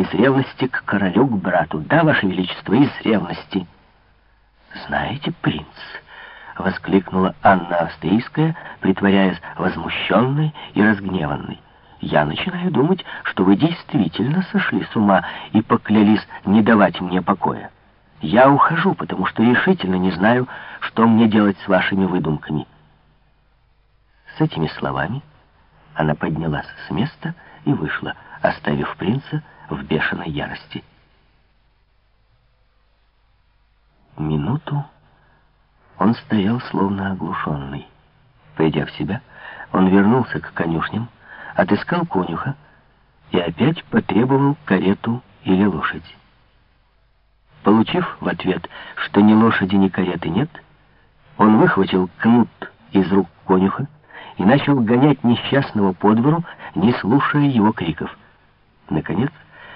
Из ревности к королю, к брату. Да, Ваше Величество, из ревности. Знаете, принц, воскликнула Анна Австрийская, притворяясь возмущенной и разгневанной. Я начинаю думать, что вы действительно сошли с ума и поклялись не давать мне покоя. Я ухожу, потому что решительно не знаю, что мне делать с вашими выдумками. С этими словами она поднялась с места и вышла, оставив принца в бешеной ярости. Минуту он стоял словно оглушенный. Пойдя в себя, он вернулся к конюшням, отыскал конюха и опять потребовал карету или лошадь. Получив в ответ, что ни лошади, ни кареты нет, он выхватил кнут из рук конюха и начал гонять несчастного по двору, не слушая его криков. Наконец,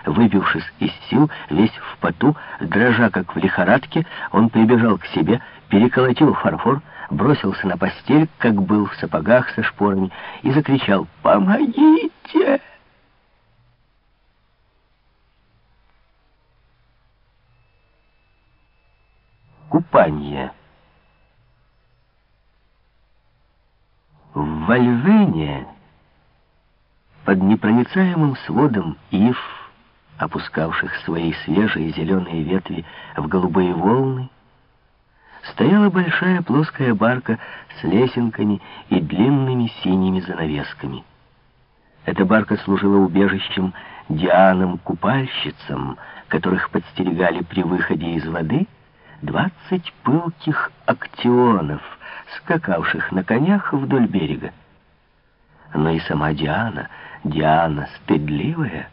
выбившись из сил, весь в поту, дрожа как в лихорадке, он прибежал к себе, переколотил фарфор, бросился на постель, как был в сапогах со шпорами, и закричал «Помогите!» Купание В Вольвене под непроницаемым сводом ив, опускавших свои свежие зеленые ветви в голубые волны, стояла большая плоская барка с лесенками и длинными синими занавесками. Эта барка служила убежищем Дианам-купальщицам, которых подстерегали при выходе из воды двадцать пылких актионов, скакавших на конях вдоль берега. Но и сама Диана, Диана стыдливая,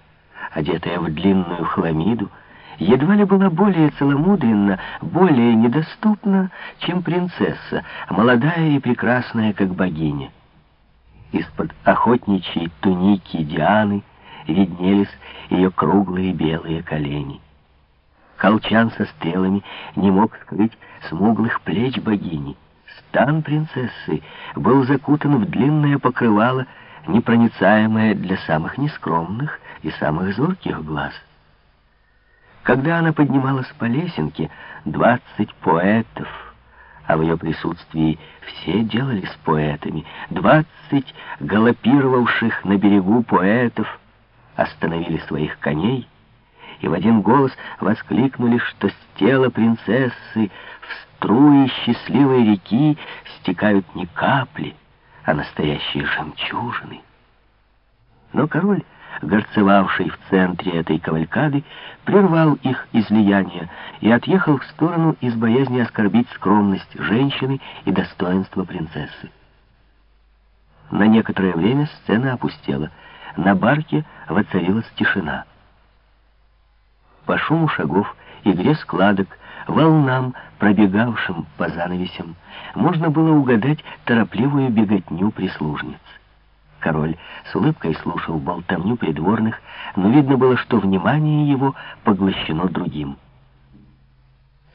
одетая в длинную хламиду, едва ли была более целомудренна, более недоступна, чем принцесса, молодая и прекрасная, как богиня. Из-под охотничьей туники Дианы виднелись ее круглые белые колени. Колчан со стрелами не мог скрыть смуглых плеч богини. Стан принцессы был закутан в длинное покрывало, непроницаемое для самых нескромных и самых зорких глаз. Когда она поднималась по лесенке, двадцать поэтов, а в ее присутствии все делались поэтами, двадцать галопировавших на берегу поэтов остановили своих коней и в один голос воскликнули, что с тела принцессы в струи счастливой реки стекают не капли, а настоящие жемчужины. Но король, горцевавший в центре этой кавалькады, прервал их излияние и отъехал в сторону из боязни оскорбить скромность женщины и достоинство принцессы. На некоторое время сцена опустела. На барке воцарилась тишина. По шуму шагов, игре складок, волнам, пробегавшим по занавесям, можно было угадать торопливую беготню прислужниц. Король с улыбкой слушал болтовню придворных, но видно было, что внимание его поглощено другим.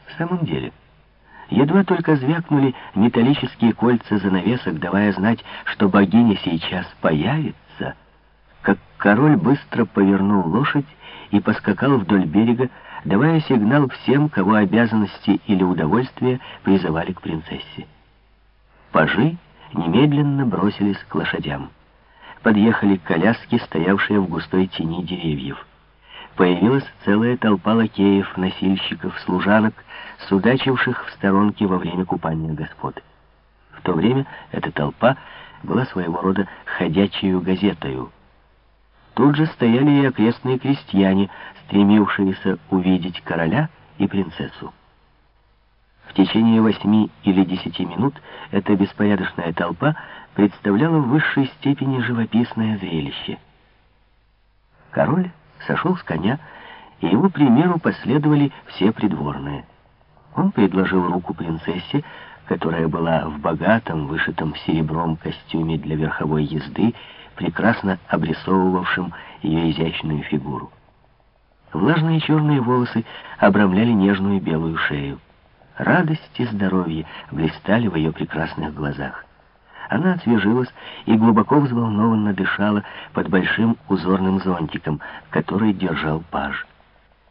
В самом деле, едва только звякнули металлические кольца занавесок, давая знать, что богиня сейчас появится, как король быстро повернул лошадь и поскакал вдоль берега, давая сигнал всем, кого обязанности или удовольствие призывали к принцессе. Пажи немедленно бросились к лошадям. Подъехали коляски, стоявшие в густой тени деревьев. Появилась целая толпа лакеев, носильщиков, служанок, судачивших в сторонке во время купания господ. В то время эта толпа была своего рода ходячей газетою, Тут же стояли и окрестные крестьяне, стремившиеся увидеть короля и принцессу. В течение восьми или десяти минут эта беспорядочная толпа представляла в высшей степени живописное зрелище. Король сошел с коня, и его примеру последовали все придворные. Он предложил руку принцессе, которая была в богатом, вышитом серебром костюме для верховой езды, прекрасно обрисовывавшим ее изящную фигуру. Влажные черные волосы обрамляли нежную белую шею. Радость и здоровье блистали в ее прекрасных глазах. Она освежилась и глубоко взволнованно дышала под большим узорным зонтиком, который держал паж.